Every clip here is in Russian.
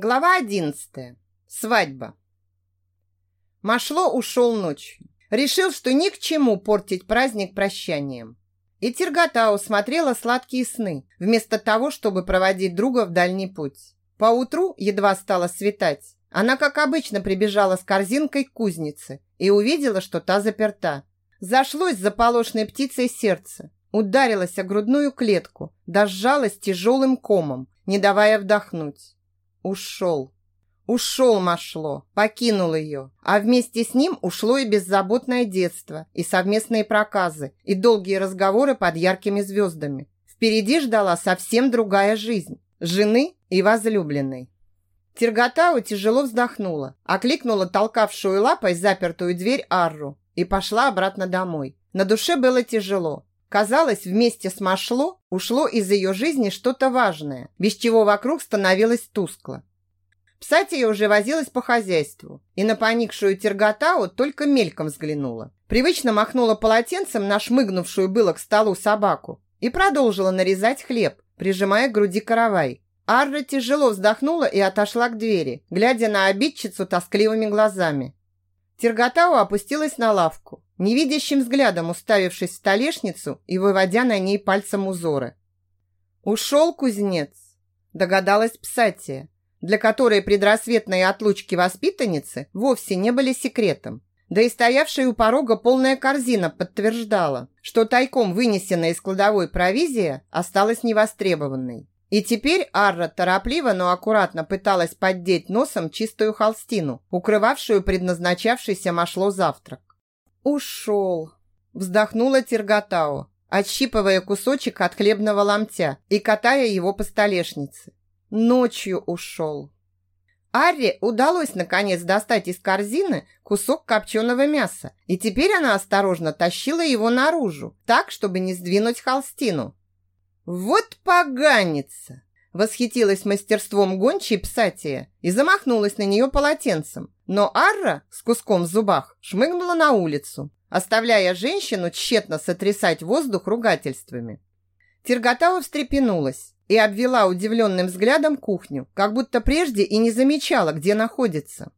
Глава одиннадцатая. Свадьба. Машло ушел ночью. Решил, что ни к чему портить праздник прощанием. И Терготау смотрела сладкие сны, вместо того, чтобы проводить друга в дальний путь. Поутру, едва стало светать, она, как обычно, прибежала с корзинкой к кузнице и увидела, что та заперта. Зашлось за полошной птицей сердце, ударилась о грудную клетку, дожалась тяжелым комом, не давая вдохнуть. Ушел. Ушел Машло, покинул ее, а вместе с ним ушло и беззаботное детство, и совместные проказы, и долгие разговоры под яркими звездами. Впереди ждала совсем другая жизнь, жены и возлюбленной. Терготау тяжело вздохнула, окликнула толкавшую лапой запертую дверь Арру и пошла обратно домой. На душе было тяжело. Казалось, вместе с Машло ушло из ее жизни что-то важное, без чего вокруг становилось тускло. Псатия уже возилась по хозяйству и на поникшую Терготау только мельком взглянула. Привычно махнула полотенцем на шмыгнувшую было к столу собаку и продолжила нарезать хлеб, прижимая к груди каравай. Арра тяжело вздохнула и отошла к двери, глядя на обидчицу тоскливыми глазами. Терготау опустилась на лавку, невидящим взглядом уставившись в столешницу и выводя на ней пальцем узоры. «Ушел кузнец», догадалась Псатия, для которой предрассветные отлучки воспитанницы вовсе не были секретом. Да и стоявшая у порога полная корзина подтверждала, что тайком вынесенная из кладовой провизия осталась невостребованной. И теперь Арра торопливо, но аккуратно пыталась поддеть носом чистую холстину, укрывавшую предназначавшийся машло завтрак. «Ушел!» – вздохнула Терготао, отщипывая кусочек от хлебного ломтя и катая его по столешнице. Ночью ушел. Арре удалось наконец достать из корзины кусок копченого мяса, и теперь она осторожно тащила его наружу, так, чтобы не сдвинуть холстину. «Вот поганница!» Восхитилась мастерством гончей Псатия и замахнулась на нее полотенцем. Но Арра с куском в зубах шмыгнула на улицу, оставляя женщину тщетно сотрясать воздух ругательствами. Терготава встрепенулась и обвела удивленным взглядом кухню, как будто прежде и не замечала, где находится.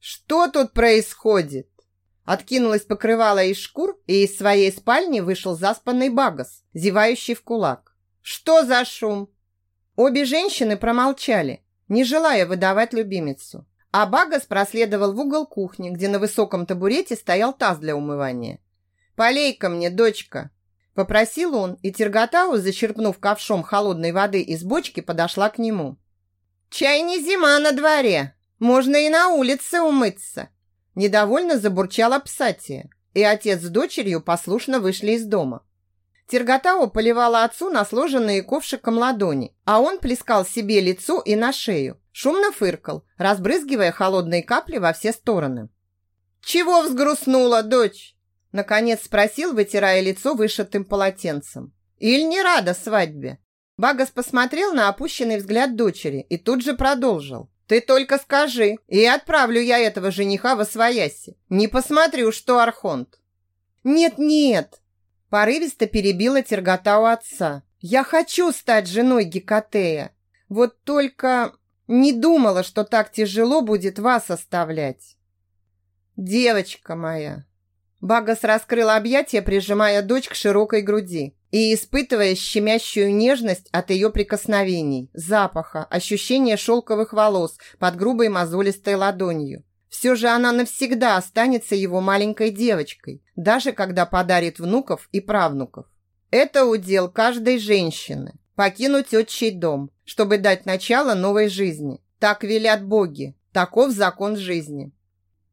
«Что тут происходит?» Откинулась покрывало из шкур, и из своей спальни вышел заспанный Багас, зевающий в кулак. «Что за шум?» Обе женщины промолчали, не желая выдавать любимицу. А Багас проследовал в угол кухни, где на высоком табурете стоял таз для умывания. «Полей-ка мне, дочка!» Попросил он, и Терготау, зачерпнув ковшом холодной воды из бочки, подошла к нему. «Чай не зима на дворе. Можно и на улице умыться». Недовольно забурчала Псатия, и отец с дочерью послушно вышли из дома. Терготау поливала отцу на сложенные ковшиком ладони, а он плескал себе лицо и на шею. Шумно фыркал, разбрызгивая холодные капли во все стороны. «Чего взгрустнула, дочь?» Наконец спросил, вытирая лицо вышитым полотенцем. «Иль не рада свадьбе?» Багас посмотрел на опущенный взгляд дочери и тут же продолжил. «Ты только скажи, и отправлю я этого жениха во свояси. Не посмотрю, что Архонт». «Нет-нет!» Порывисто перебила тергота отца. «Я хочу стать женой Гекатея. Вот только не думала, что так тяжело будет вас оставлять». «Девочка моя, Багас раскрыл объятия, прижимая дочь к широкой груди и испытывая щемящую нежность от ее прикосновений, запаха, ощущения шелковых волос под грубой мозолистой ладонью. Все же она навсегда останется его маленькой девочкой, даже когда подарит внуков и правнуков. Это удел каждой женщины – покинуть отчий дом, чтобы дать начало новой жизни. Так велят боги, таков закон жизни.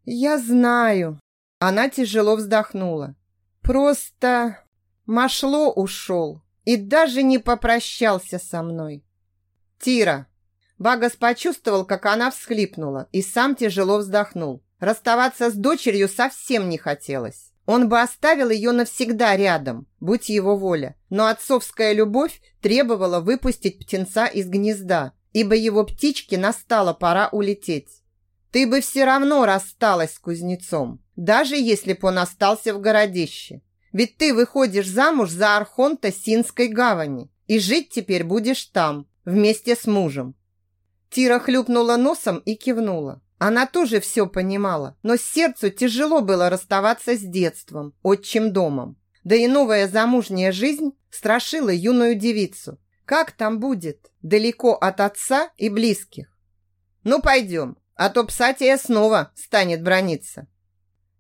«Я знаю», она тяжело вздохнула. Просто Машло ушел и даже не попрощался со мной. Тира. Багас почувствовал, как она всхлипнула, и сам тяжело вздохнул. Расставаться с дочерью совсем не хотелось. Он бы оставил ее навсегда рядом, будь его воля. Но отцовская любовь требовала выпустить птенца из гнезда, ибо его птичке настала пора улететь. Ты бы все равно рассталась с кузнецом даже если б он остался в городище. Ведь ты выходишь замуж за архонта Синской гавани, и жить теперь будешь там, вместе с мужем. Тира хлюпнула носом и кивнула. Она тоже все понимала, но сердцу тяжело было расставаться с детством, отчим домом. Да и новая замужняя жизнь страшила юную девицу. Как там будет? Далеко от отца и близких. Ну, пойдем, а то Псатия снова станет брониться.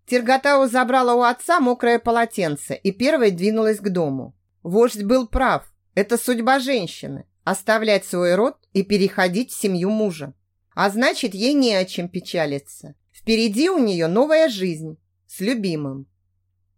Терготау забрала у отца мокрое полотенце и первой двинулась к дому. Вождь был прав. Это судьба женщины – оставлять свой род и переходить в семью мужа. А значит, ей не о чем печалиться. Впереди у нее новая жизнь с любимым.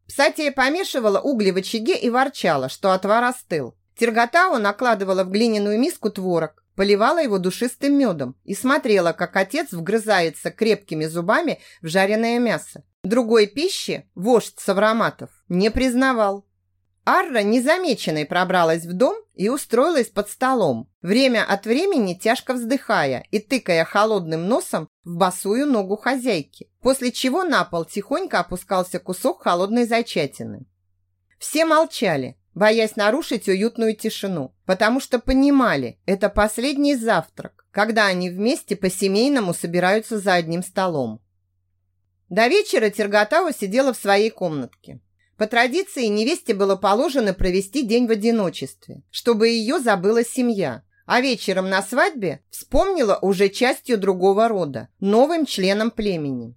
Псатия помешивала угли в очаге и ворчала, что отвар остыл. Терготау накладывала в глиняную миску творог, поливала его душистым медом и смотрела, как отец вгрызается крепкими зубами в жареное мясо. Другой пищи вождь Савраматов не признавал. Арра незамеченной пробралась в дом и устроилась под столом, время от времени тяжко вздыхая и тыкая холодным носом в босую ногу хозяйки, после чего на пол тихонько опускался кусок холодной зайчатины. Все молчали, боясь нарушить уютную тишину, потому что понимали, это последний завтрак, когда они вместе по-семейному собираются за одним столом. До вечера Терготава сидела в своей комнатке. По традиции невесте было положено провести день в одиночестве, чтобы ее забыла семья, а вечером на свадьбе вспомнила уже частью другого рода, новым членом племени.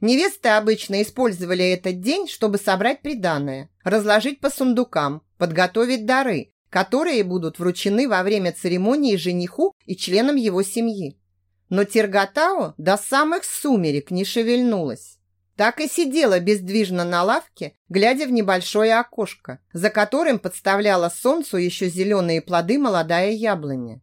Невесты обычно использовали этот день, чтобы собрать приданое, разложить по сундукам, подготовить дары, которые будут вручены во время церемонии жениху и членам его семьи. Но Терготао до самых сумерек не шевельнулась. Так и сидела бездвижно на лавке, глядя в небольшое окошко, за которым подставляла солнцу еще зеленые плоды молодая яблоня.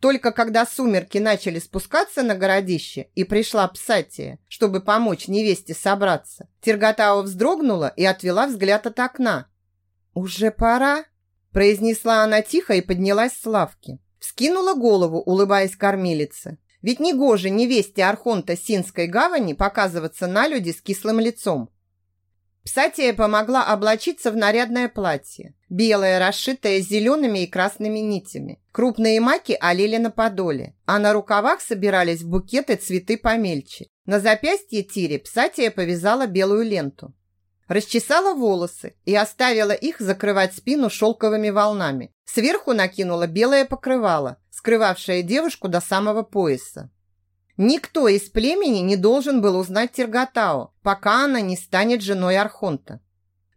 Только когда сумерки начали спускаться на городище и пришла Псатия, чтобы помочь невесте собраться, Терготао вздрогнула и отвела взгляд от окна. «Уже пора?» – произнесла она тихо и поднялась с лавки. Вскинула голову, улыбаясь кормилице. Ведь не гоже невесте Архонта Синской гавани показываться на люди с кислым лицом. Псатия помогла облачиться в нарядное платье. Белое, расшитое зелеными и красными нитями. Крупные маки олели на подоле, а на рукавах собирались в букеты цветы помельче. На запястье Тире Псатия повязала белую ленту. Расчесала волосы и оставила их закрывать спину шелковыми волнами. Сверху накинула белое покрывало, скрывавшее девушку до самого пояса. Никто из племени не должен был узнать Терготао, пока она не станет женой Архонта.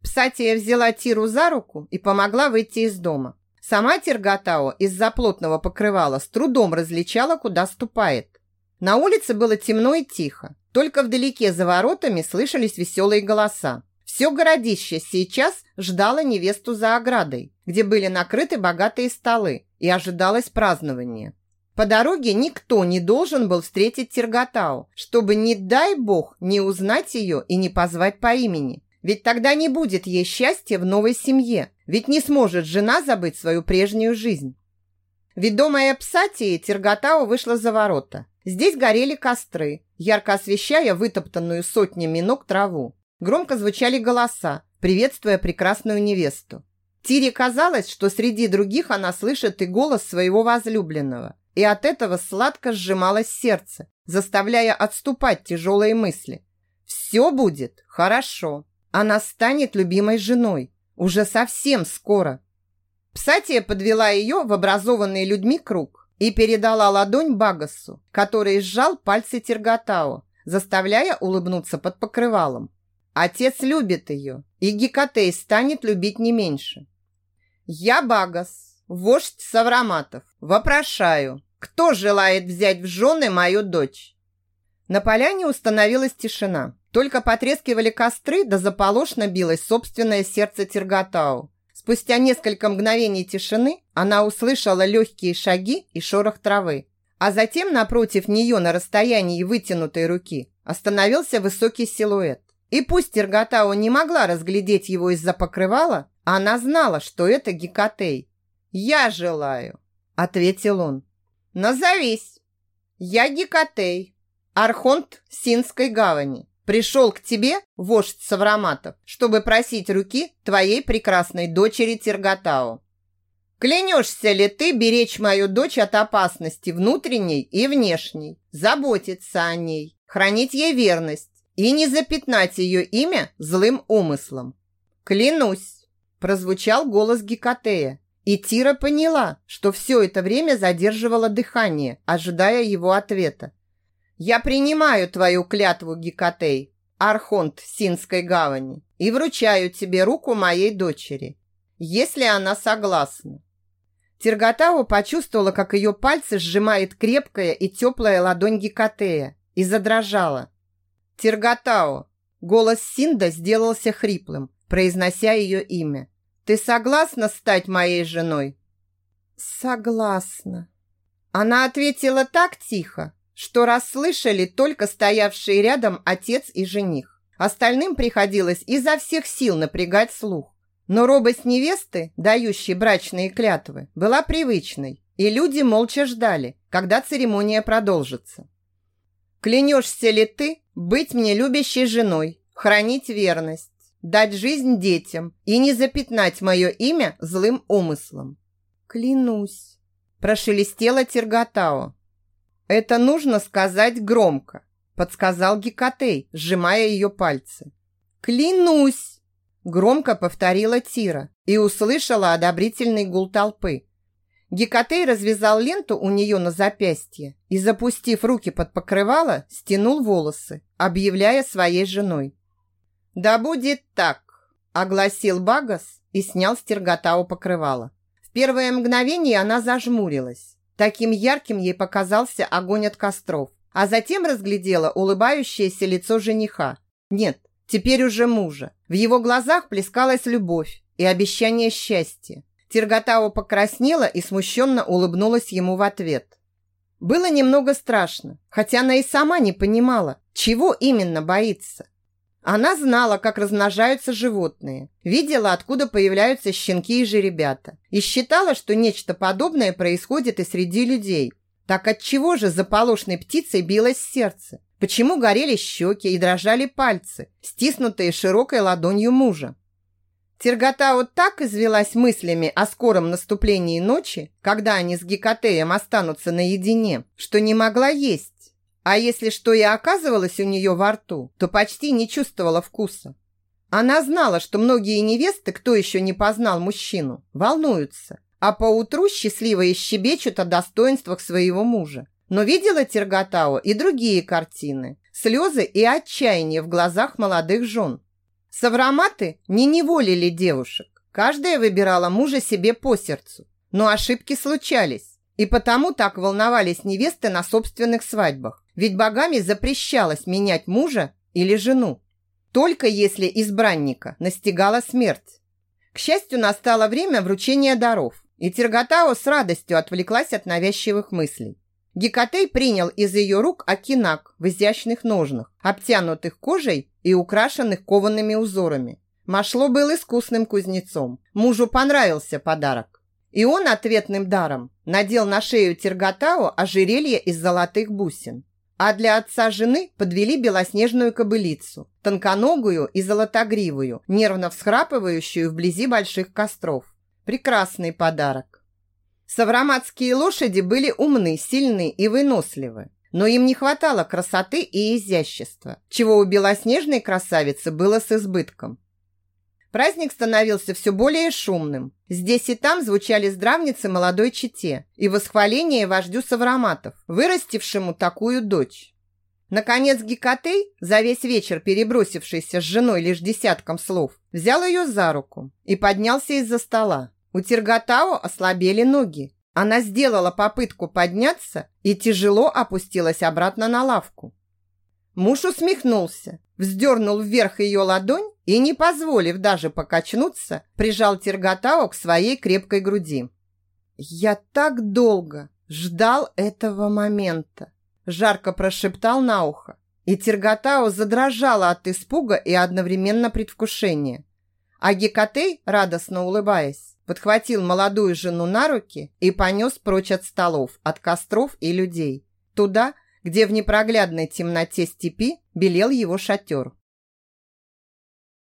Псатия взяла Тиру за руку и помогла выйти из дома. Сама Терготао из-за плотного покрывала с трудом различала, куда ступает. На улице было темно и тихо. Только вдалеке за воротами слышались веселые голоса. Все городище сейчас ждало невесту за оградой, где были накрыты богатые столы, и ожидалось празднование. По дороге никто не должен был встретить Терготау, чтобы, не дай бог, не узнать ее и не позвать по имени. Ведь тогда не будет ей счастья в новой семье, ведь не сможет жена забыть свою прежнюю жизнь. Ведомая Псатии, Терготау вышла за ворота. Здесь горели костры, ярко освещая вытоптанную сотнями ног траву. Громко звучали голоса, приветствуя прекрасную невесту. Тире казалось, что среди других она слышит и голос своего возлюбленного. И от этого сладко сжималось сердце, заставляя отступать тяжелые мысли. Все будет хорошо. Она станет любимой женой. Уже совсем скоро. Псатия подвела ее в образованный людьми круг и передала ладонь Багасу, который сжал пальцы Терготао, заставляя улыбнуться под покрывалом. Отец любит ее, и Гекатей станет любить не меньше. Я Багас, вождь Савраматов, вопрошаю, кто желает взять в жены мою дочь? На поляне установилась тишина. Только потрескивали костры, да заполошно билось собственное сердце Терготау. Спустя несколько мгновений тишины она услышала легкие шаги и шорох травы. А затем напротив нее на расстоянии вытянутой руки остановился высокий силуэт. И пусть Терготау не могла разглядеть его из-за покрывала, она знала, что это Гекатей. «Я желаю», — ответил он. «Назовись». «Я Гекатей, Архонт Синской гавани. Пришел к тебе, вождь Савраматов, чтобы просить руки твоей прекрасной дочери Терготау». Клянешься ли ты беречь мою дочь от опасности внутренней и внешней, заботиться о ней, хранить ей верность и не запятнать ее имя злым умыслом? Клянусь, прозвучал голос Гекатея, и Тира поняла, что все это время задерживала дыхание, ожидая его ответа. «Я принимаю твою клятву, Гекатей, архонт Синской гавани, и вручаю тебе руку моей дочери, если она согласна». Терготау почувствовала, как ее пальцы сжимает крепкая и теплая ладонь Гекатея и задрожала. «Терготау!» Голос Синда сделался хриплым, произнося ее имя. «Ты согласна стать моей женой?» «Согласна». Она ответила так тихо, что расслышали только стоявшие рядом отец и жених. Остальным приходилось изо всех сил напрягать слух. Но робость невесты, дающей брачные клятвы, была привычной, и люди молча ждали, когда церемония продолжится. «Клянешься ли ты быть мне любящей женой, хранить верность, дать жизнь детям и не запятнать мое имя злым умыслом?» «Клянусь», – прошелестела Терготао. «Это нужно сказать громко», – подсказал Гекатей, сжимая ее пальцы. «Клянусь!» Громко повторила Тира и услышала одобрительный гул толпы. Гекатей развязал ленту у нее на запястье и, запустив руки под покрывало, стянул волосы, объявляя своей женой. «Да будет так!» – огласил Багас и снял с Терготау покрывало. В первое мгновение она зажмурилась. Таким ярким ей показался огонь от костров, а затем разглядела улыбающееся лицо жениха. Нет, теперь уже мужа. В его глазах плескалась любовь и обещание счастья. Терготао покраснела и смущенно улыбнулась ему в ответ. Было немного страшно, хотя она и сама не понимала, чего именно боится. Она знала, как размножаются животные, видела, откуда появляются щенки и жеребята, и считала, что нечто подобное происходит и среди людей. Так от чего же заполошной птицей билось сердце? Почему горели щеки и дрожали пальцы, стиснутые широкой ладонью мужа? Тергота вот так извелась мыслями о скором наступлении ночи, когда они с Гекатеем останутся наедине, что не могла есть. А если что и оказывалось у нее во рту, то почти не чувствовала вкуса. Она знала, что многие невесты, кто еще не познал мужчину, волнуются, а поутру счастливо щебечут о достоинствах своего мужа. Но видела Терготао и другие картины. Слезы и отчаяние в глазах молодых жен. Савраматы не неволили девушек. Каждая выбирала мужа себе по сердцу. Но ошибки случались. И потому так волновались невесты на собственных свадьбах. Ведь богами запрещалось менять мужа или жену. Только если избранника настигала смерть. К счастью, настало время вручения даров. И Терготао с радостью отвлеклась от навязчивых мыслей. Гекатей принял из ее рук окинак в изящных ножнах, обтянутых кожей и украшенных коваными узорами. Машло был искусным кузнецом. Мужу понравился подарок. И он ответным даром надел на шею Терготао ожерелье из золотых бусин. А для отца жены подвели белоснежную кобылицу, тонконогую и золотогривую, нервно всхрапывающую вблизи больших костров. Прекрасный подарок. Савраматские лошади были умны, сильны и выносливы, но им не хватало красоты и изящества, чего у белоснежной красавицы было с избытком. Праздник становился все более шумным. Здесь и там звучали здравницы молодой чете и восхваление вождю Савраматов, вырастившему такую дочь. Наконец Гекатей, за весь вечер перебросившийся с женой лишь десятком слов, взял ее за руку и поднялся из-за стола. У Тиргатао ослабели ноги. Она сделала попытку подняться и тяжело опустилась обратно на лавку. Муж усмехнулся, вздернул вверх ее ладонь и, не позволив даже покачнуться, прижал Тиргатао к своей крепкой груди. «Я так долго ждал этого момента», – жарко прошептал на ухо. И Тиргатао задрожала от испуга и одновременно предвкушения. А Гекатей, радостно улыбаясь, подхватил молодую жену на руки и понес прочь от столов, от костров и людей. Туда, где в непроглядной темноте степи белел его шатер.